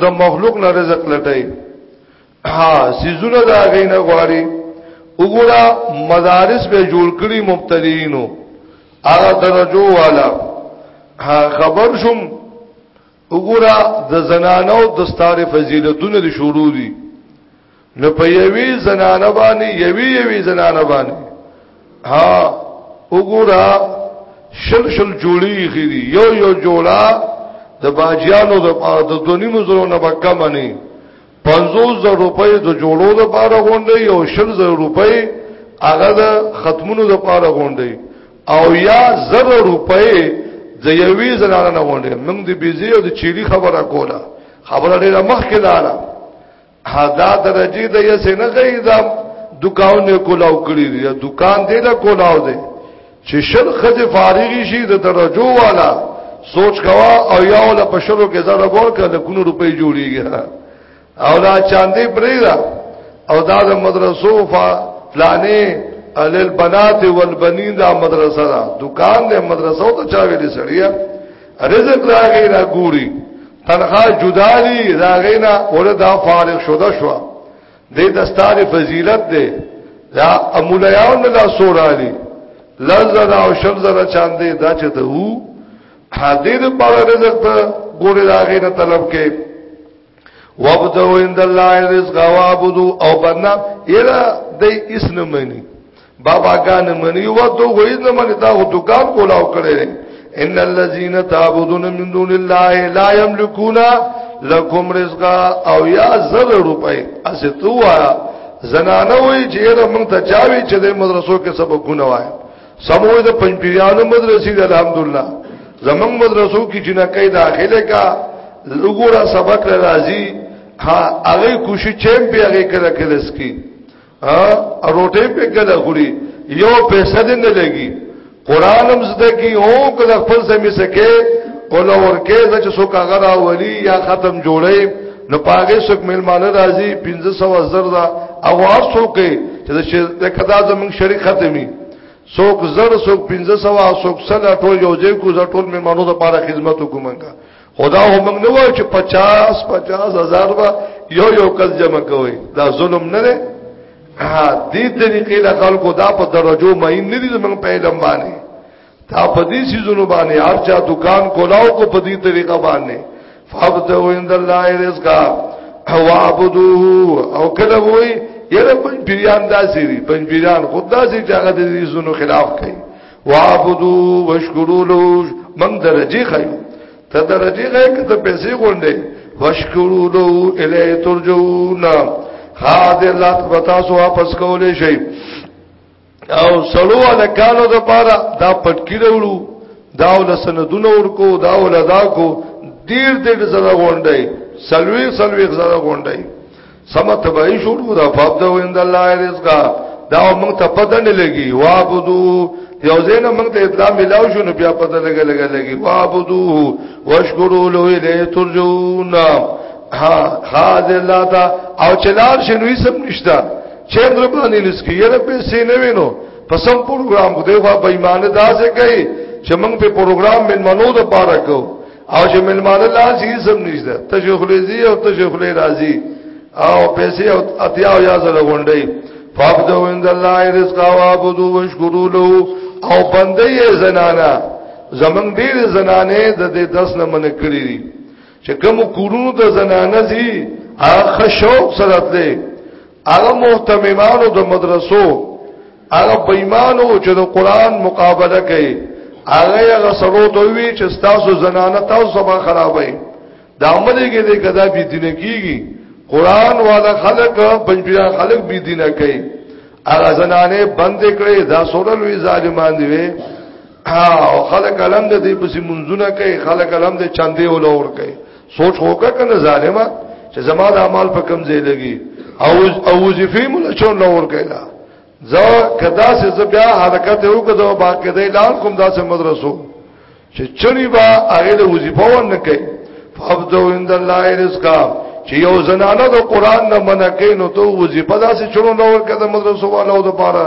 د مخلوق نه رزق لټای ها سيزونه دا غینه غواړي وګوره مدارس به جوړ کړی مبتدینو هغه درجو والا خبر شوم وګوره د زنانو د ستاره فضیلتونه شروع دي نو په یوی زنانه باندې یوی یوی زنانه باندې ها وګورا شل شل جوړی خېری یو یو جوړا د باجیانو د پاره د دونی مزرو نه بکم نه 50000 روپۍ د جوړو د پاره غونډي او 6000 روپۍ هغه د ختمونو د پاره غونډي او یا 0 روپۍ د یوې زنانه نه غونډي موږ د بيزي او د چيري خبره کوله خبره ډیره مخکې لاله دا درجه د یې څنګه غي دا دکان نه کولاو کړی دی دکان دې له کولاو دی چې شل خځه فارغی شي د درجو والا سوچ کوا او یا ول په شلو کې زړه ګور کړه کونو روپۍ جوړیږي او دا چاندې پریدا او دا د مدرسو فا فلانه الل بنات والبنین دا مدرسه دا دکان دې مدرسو ته چا ویلې سړیا رزق راغی را ګوري تنخوا جدا دي راغی نه وردا فارغ شوه شو دې د ستاره فضیلت ده دا امولیاون لا سورالي لزر او شمزر چاندې دا چې ته وو حدید پر رزق ته ګوري راغی نه طلب کې وابدو عند الله رزق وابدو او بنا یلا دای اس نه منی بابا ګان منی وابدو وای نه منی دا دکان کولاو کړی ان الذين تعبدون من دون الله لا يملكون لكم رزقا او یا زر روپے اسه تو زنانه وی چې موږ ته چاوي چې د مدرسو کې سبقونه وایي سمو د پنځپیرانو مدرسې د الحمدلله زمنګ مدرسو کې چې نه کوي داخله کا لګورا سبق راځي ها هغه کوشي چم په هغه کړه کلس کې ها روټه په کړه خوري یو پیسې دې نه لګي قران هم زده کی او کله خپل سمې سکے او لور کې چې څوک هغه راولي یا ختم جوړي نو پاګه څوک ملمانه راځي 1500 زر دا اواز څوک چې د کدا زمون شریک ختمي څوک زر څوک 1500 څوک سل ټول یو ځای کو زر ټول ملمانو د پاره خدمت وکومنګا خدا هم موږ نه وای چې 50 50 هزار با یو یو کس جمع کوي دا ظلم نه دی ها دې طریقې له خلکو دا په درجو مې نه دي زمون په علم باندې تا په دې سيزونو باندې هر چا دکان کولاو کو په دې طریقه باندې فابتو عند الله رزقا او عبدوه او کله وای یره پنځ پیران داسې دي پنځ پیران خود داسې چې هغه د دې سيزونو خلاف کوي وعبدو وشکرو له من درجه خيو ته درجه غي کته پیسې غونډې وشکرو له الی ترجونا حاضر لا تاسو واپس کولې شي او سړو د کالو د پاره دا پټکی وروړو دا ول سندونه ورکو دا ول ادا کو ډیر ډیر زړه غونډي سلوي سلوي زړه غونډي سم تبعی شروع دا فاب دا ویند الله رزق دا موږ ته پته نه لګي وابدو یو زینه موږ ته اطلاع ملاو شو نو بیا پته لګي لګي لګي وابدو واشکرو له الیه ترجون ها خاز الله تا او چلار شنوې سم نشتا چندر باندې لسکی یره پیسې نه وینو په سم پروګرام کو دی خو بېمانه داسې کوي چې موږ په پروګرام من منو د پاره کو او چې من مال الله سي سم نشته تشیخ لذي او تشیخ لرازي او پیسې او اتیا او یا زره غونډي فابدو عند الله رزق او عبدو وشکرو له او بندې زنانا زمنګ ډېر زنانه د دې دس نه من کړی چې کوم کورونو د زنانه زی هغه شوق سره تلې هغه مهتممانو د مدرسو هغه بېمانو چې د قران مقابله کوي هغه هغه سره دوی چې تاسو زنانه تاسو سبا خرابوي دا عمل کې دې کدا بي دین کیږي قران والا خلق پنځبیا خلق بي دین کوي هغه زنانه بند کړي دا سره لوی ظالمان دي او خلک علم د دې پسې منځونه کوي خلک علم د چاندې ولور کوي سوچ هوګه کنه ظالما چې زما د اعمال په کم ځای لګي او او وظیفه مولا چور لور کوي لا زه کدا سه ز بیا حرکت یو کده باقی دی لال کوم داسې مدرسو چې چني با هغه د وظیفه ونه کوي فابدو عند الله رزقا چې یو زنانه د قران نه منکې نو ته وظیفه داسې چور لور کده مدرسو والو د پاره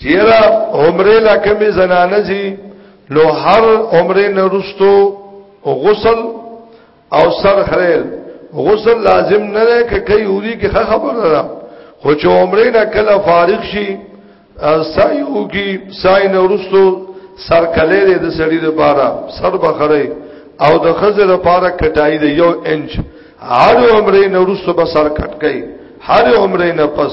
چیرې عمره لکه می زنانه زی نو هر عمره نرستو غسل او سر خریل غسل لازم نه ده که کوي اوري کې خبره ده خو چې عمره نه کله فارغ شي سعی وکي سعی نرستو سر کله دې د سړي لپاره سر بخره او د خزه لپاره کټای دی یو انچ هر عمره نرستو به سر کټ کوي هر عمره نه پس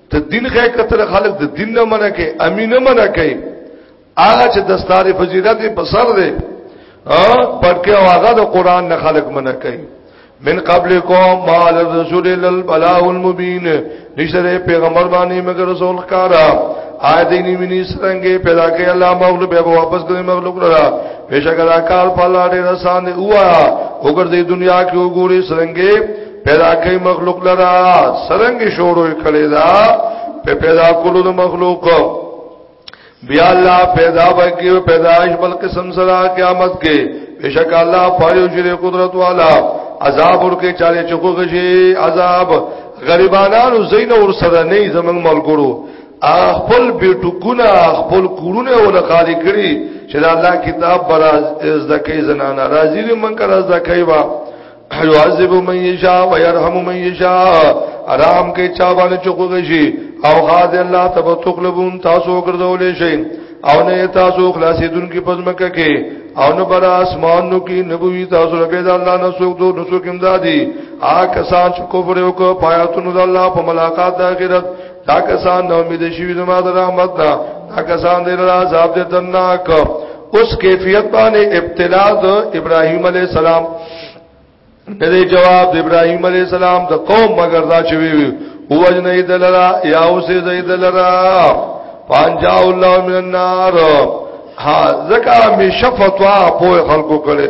ته دین غیر کتل خلق د دین نه منع کوي امینه منع کوي هغه چې دستار فضیلت په سر دی ا پټکه هغه د قران نه خلق منع کوي من قبل کوم مال رسول البلاء المبین نشره پیغمبر باندې مگر رسول کارا آی دینی منی سرنګې پیدا کړي الله مغلوب به واپس کړي مغلوب لرا بشکره کار په لاړې رسان دی هوا وګرځي دنیا کې وګوري سرنګې پیدا کوي مخلوق لرا سرنګ شروع کړي دا په پیدا کولو د مخلوق بیا الله پیدا وکي او پیدائش بل قسم سره قیامت کې بشک الله فاجو جری قدرت والا عذاب ورکه چاله چکو غشي عذاب غریبانو زین اور سره نه زمنګ ملګرو خپل بیٹکونه خپل کورونه ول خالی کړي چې الله کتاب برا زکه زنانه راځي من کړه زکه وا يعذب من يشاء ويرحم من يشاء رحم کې چا باندې چوکوږي شي او خاص الله تبو تقلبون تاسو ګرځولې شي او نه تاسو خلاصیدون کې پزمکه کې او نه بر اسمانو کې نبوي تاسو رب د الله نه سوق دو نو سوق امدادي آ کسان چې کفر وکړ پایاتونو د الله په ملاقات د آخرت دا کسان نو امید شوی زما د رحمت نه دا کسان د عذاب دې تناک اوس کیفیت باندې ابتلا د ابراهیم علی السلام دې جواب د ابراهیم علی السلام د قوم مگر دا چې وی هو جن ایدلرا یا اوس ایدلرا پانجا الله من النار ها زکه می شفتوا په خلقو کړي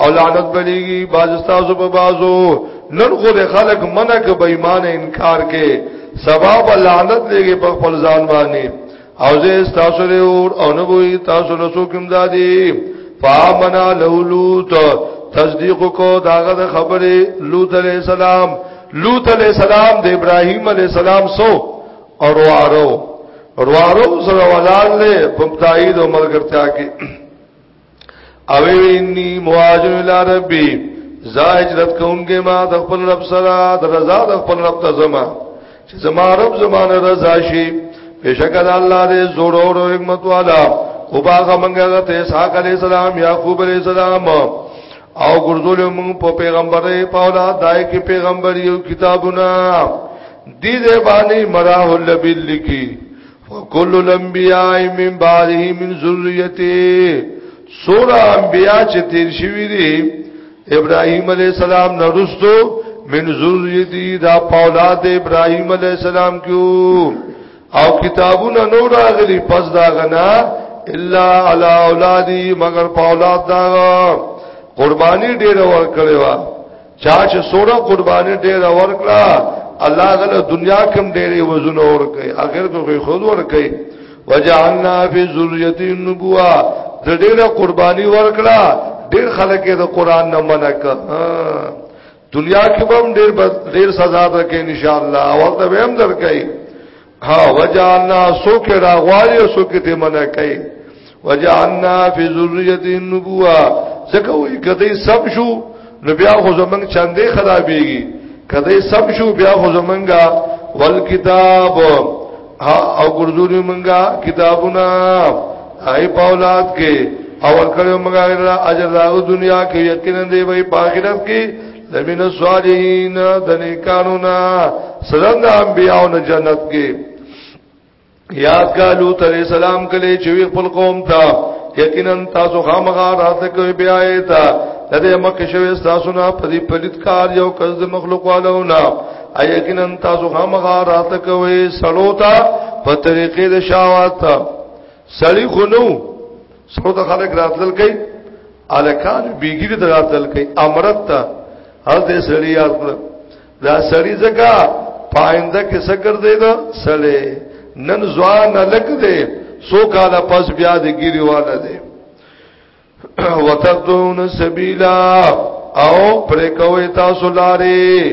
او لعنت بلیږي باز تاسو په بازو نن خو د خلک منع ک بې ایمان انکار کې سبا په لعنت لګي په خپل ځان باندې او زه تاسو له اور او نه وي تاسو له څوکم دادي فامنا لولوت تصدیق کو داغه د خبره لوط علیہ السلام لوط علیہ السلام د ابراهیم علیہ السلام سو اور وارو وروارو سره ولال له په تایید او ملګرتیا کې او انی مواجه الی ربی زا هجرت کوونکې ما د خپل رب سره د رضا د خپل رب ته زما چې زما رب زمانه رضا شي بشک د الله دې زور او حکمت والا او باغ منګه ته اسحاق علی السلام یعقوب علی السلام او ګرځول موږ په پیغمبري په اولاد دای کې پیغمبري او کتابونه دې دې باندې مراه اللبل کی وکل الانبیاء من بعده من ذریته سور انبیاء چې تیر شوی دي ابراهیم علی السلام نرستو من ذریته دا اولاد ابراهیم علی السلام کیو او کتابونه نو راغلي پس دا غنا الا علی اولادی مگر اولاد دا قربانی ډیر ور کړی و چا چې سوره قرباني ډېر ورکړه الله غل دنیا کم ډېرې وزونه ورکړي اخر ته خود ورکړي وجعلنا فی ذریه النبوه د ډېره قرباني ورکړه ډېر خلک د قران نه منع کړ دنیا کې به هم ډېر ډېر سزا درکې ان شاء الله او ته به هم درکې ها وجعلنا سوک راغوالی او سوک ته منع کوي وجعلنا فی ذریه النبوه ځکه وی کدی سب شو نو بیا خو زمنګ چاندې خرابېږي کدی سب شو بیا خو زمنګا ول کتاب ها او ګرځوري منګا کتابونه آی په اولاد کې او ورکړو موږ اجر راو دنیا کې یقینا دی وای په آخرت کې د من الصالحین د نیکانو نا سلام د انبیاء او جنت کې یاد کالو تر سلام کله چې خپل قوم ته یقینا تاسو خامغا راته کوي بیا ایتا دغه مکه شوی تاسو نه پدی پلیت کار یو کز مخلوق والو نه یقینا تاسو خامغا راته کوي سلوتا په طریقې د شاوات سړی خونو سره د خلک راتلل کوي الکان بیګری د راتلل کوي امرت ته هر دې سړی یاد کړ دا سړی زکا پاینده کې سکر دی دا سړی نن ځوان الک دی سو کاله پس بیا د ګیری والا دی وتدون سبیلا او پر کوي تاسو لاري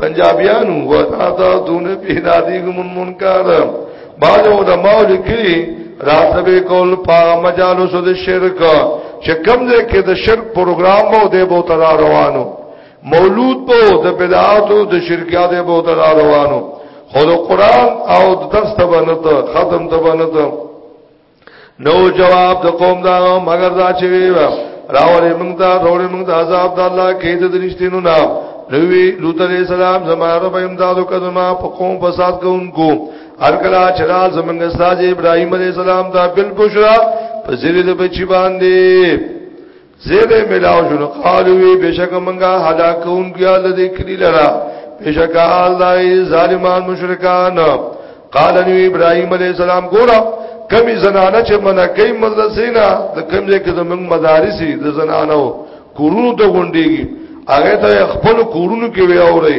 پنجابیان و تا تا دون پیدا دی گمون منکار بعض علماء لکلی راسبه کول پا مجالس د شرک چې کم ځای کې د شرک پروګرام مو دی بو تر روانو مولود بو د بدعات او د شرکیات بو تر روانو خود قرآن او درس تبنت ختم تبنت نو جواب د قوم دا مگر دا چې وی راولې موږ دا راولې موږ دا عذاب د الله کې د درشتینو نه نوې لوط علیہ السلام زماره په امدادو کزما په قوم فساد کوونکو هر کله چې را زمنګ استاد ابراهیم علیہ السلام دا بالبشرا په زیر د بچی باندې زیبه ملاو شنو قالو وی بشک منگا حلاکون گیا لدی کلی لرا بشک آل دائی ظالمان مشرکان قال نو ابراهيم عليه السلام ګورا کمی زنانه چې منکې مدرسې نه د کم ځای کې زمنګ مدارسي د زنانو کورونو ته غونډيږي هغه ته خپل کورونو کې وی اوري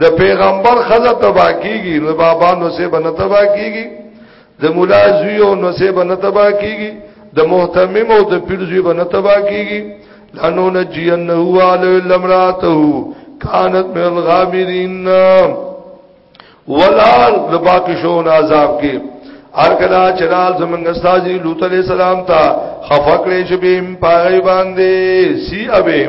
د پیغمبر خزه تبا کیږي نو بابا نو سه بنه تبا کیږي د مولا زیو نو سه بنه تبا کیږي د محتمم او د پیر زیو بنه تبا کیږي لانو نجینه علی لمراته کانت من الغامرین ولال د باقی شون عذاب کې ار کلا چرال زمنګ استاذی لوط علیہ السلام تا خفقلې شبیم پای باندې سی ابه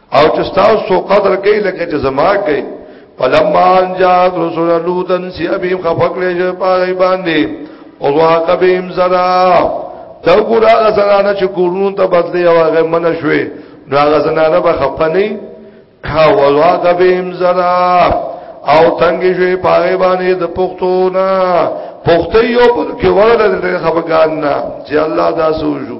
او چې تاسو سو قدر کوي لکه چې زما کوي فلما ان جاءت رسول لوط ان سي ابي خفق له جو پاره باندې او واق بهم زرا دا ګور هغه زنانه چې کورونو ته بدلي او هغه من شوي نو هغه زنانه به خپني ها واق بهم زرا او تنګ شوي پاره باندې د پښتو نه پښتې یو پر کې ورل د خفقان نه چې الله دا سوجو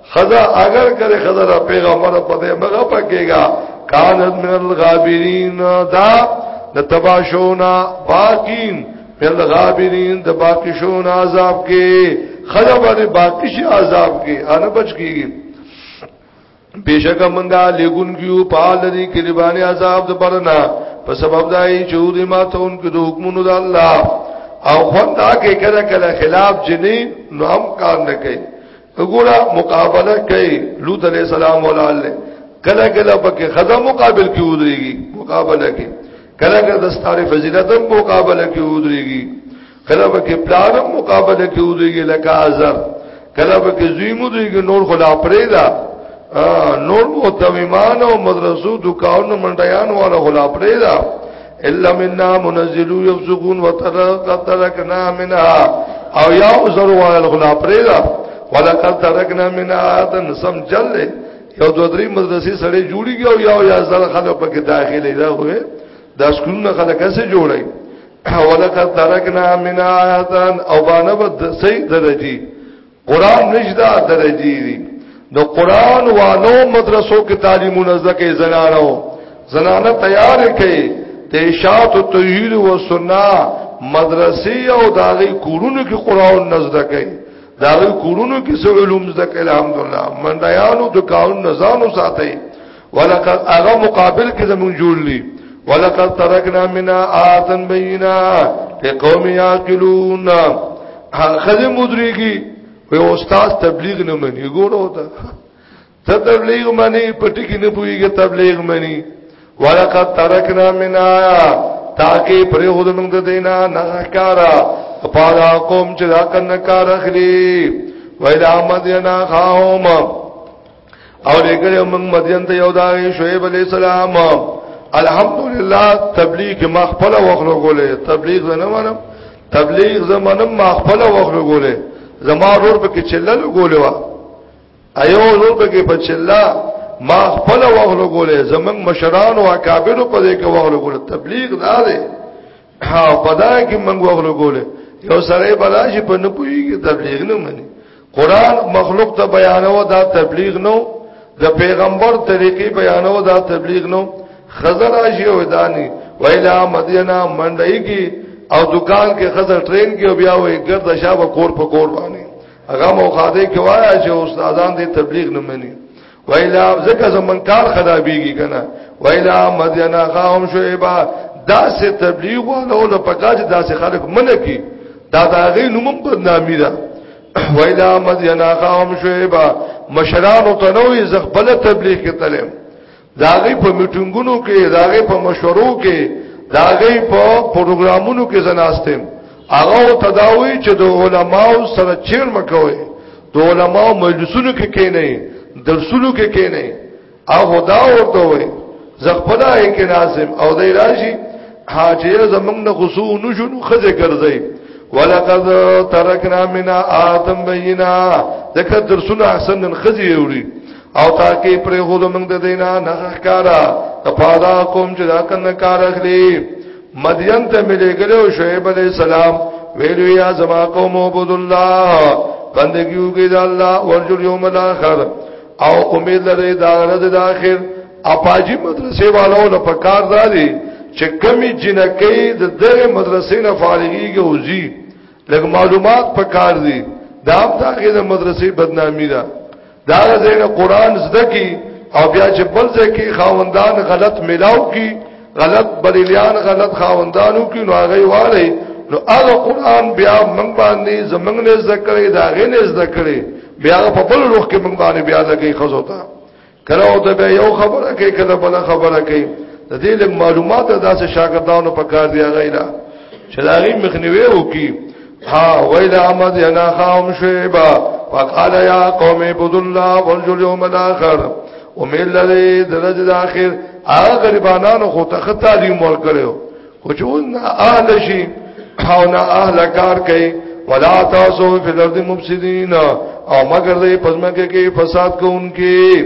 خدا اگر کرے خدا دا پیغمبر پتے مغا پکے گا کانت من الغابرین دا دا تباشونا باقین من الغابرین دا باقی شونا عذاب کے خدا بانے باقی شی عذاب کے آنا بچ کی گی بیشک منگا لگن کیو پال دی کربانی عذاب دا برنا پس سبب دائی چود ما تا ان کی دا حکمونو دا اللہ او خوند آکے کلا کلا خلاف جنی نو هم کار نکے وګوره مقابله کوي لوط علی السلام ولاله کله کله پکې خزه مقابل کې ودرېږي مقابله کې کله کله د ستاره فضیلت هم مقابله کې ودرېږي کله پکې پلان هم مقابله کې ودرېږي لکه ازر کله پکې زوی مو درېږي نور خلا پرې دا نور مو تمیمان او مدرسو دکانو منډیان والا خلا پرې دا الا منا منزلو يفسقون وتركنا منها او یا زر وال غلا پرېدا ولقد ترکنا من آتن سم جل یو دو درې مدرسې سړې جوړیږي او یو یا زر خلک پکې داخلي دا وې دا سکولونه خلک څه جوړي ولقد ترکنا من آتن او باندې بد سي درجي قران نشدا درجی دی نو قران والو مدرسو کې تعلیمونه زکه زنانو زنانه تیار کړي تیشات او توحید او سنت مدرسې او داغي کورونو کې قران نزد کړي داغي کورونو کې څو علوم زکه الحمدلله منډیانو د قانون نزانو ساتي ولقد اغه مقابل کې زمون جوړلی ولقد ترکنا منا آتن بینا لقوم یاقلون خزه مدریږي وي استاد تبلیغ نه مني ګورو ته ته تبلیغ مني پټی کې نه پويږي تبلیغ مني ولقد ترکنا منا تاکي پر هود موږ د دینا نه کارا پالا قوم چې دا کنه کار اخلي ویل احمد ینا خاوم او لګړې موږ مدین ته یو دا شعیب علی السلام الحمدلله تبلیغ ما خپل وخلو ګولې تبلیغ نه منم تبلیغ زمنم ما خپل وخلو ګولې زما ورور په کې چلل ګولې وا ایو ورور په کې په چلا ما خپل وخلو ګولې زمنګ مشران او اکابر په دې کې وخلو ګولې تبلیغ دا دی ها پدا کې موږ وغلو ګولې یو سره بلا چې په نه پويږي تبلیغ نه مني قران مخلوق ته بیانو دا تبلیغ نو د پیغمبر طریقې بیانو دا تبلیغ نو خزر اشی او دانی ویلا مدینه منډای کی او دکان کې خزر ټرین کې او بیا وې ګرد شابه کور په کور باندې هغه مو خاده کې وایا چې استادان دې تبلیغ نه مني ویلا زکه زمون کار خرابېږي کنه ویلا مدینا قوم شعیبا دا سه تبلیغ ولو نه پکاج دا سه خلق منه کی دا دا غي نوم بدنامي ده ویلا مدینا قوم شعیبا مشران او تنوي زغبل تبلیغ کې تلم دا غي په میټنګونو کې دا غي په مشورو کې دا غي په پروګرامونو کې زناستم هغه تداوی چې د علماو سره چیر مکوي د علماو مجلسونو کې کې نه درسونو کې کې نه او خدا ورته وي زغپدا یې کې لازم او دای راشي حاجی زمنګ نه غسو نو شنو خزه ګرځي ولقد ترکنا منا آدم بینا ذکر درسونه احسن نن خزه یوري او تاکي پر هو زمنګ د دینا نه ښکارا کپادا کوم چې دا کنه کار اخلي مدین ته ملي ګلو شعیب علی السلام ویلو یا زما قوم عبد الله بندگیو کې د الله ورجو یوم الاخر او امید لري دا ورځ د اخر اپاجی مدرسې والو له پکار دادي چې کمی جنکې د دغه مدرسې نه فارغيږي او زی لګ معلومات پکار دي دا هم دا کې د مدرسې بدنامي ده دا زینه قران زده کی او بیا چې بل ځای کې خاوندان غلط ملاو کی غلط بریلیان غلط خاوندانو کی نو هغه والی نو هغه قران بیا موږ باندې زمنګ نه ذکرې دا غې نه ذکرې بیا په بل روح کې موږ باندې بیا لګي خزو ته کله او ته به یو خبره کوي کله بل خبره کوي د دې له معلومات داسې شاګردانو په کار دی غیلا چې دا غي مخنیوي وکي ها ویل احمد انا خام شیبا وقال یا قوم عبدوا الله وانجوا اليوم الاخر امید لري درجه د اخر هغه غریبانو خو ته خطا دی مول کړو خو چې اوس نه اهل شي او نه اهل کار کوي ولا تاسو فی الارض مفسدین او مگر دې پزماکه کې فساد کوونکې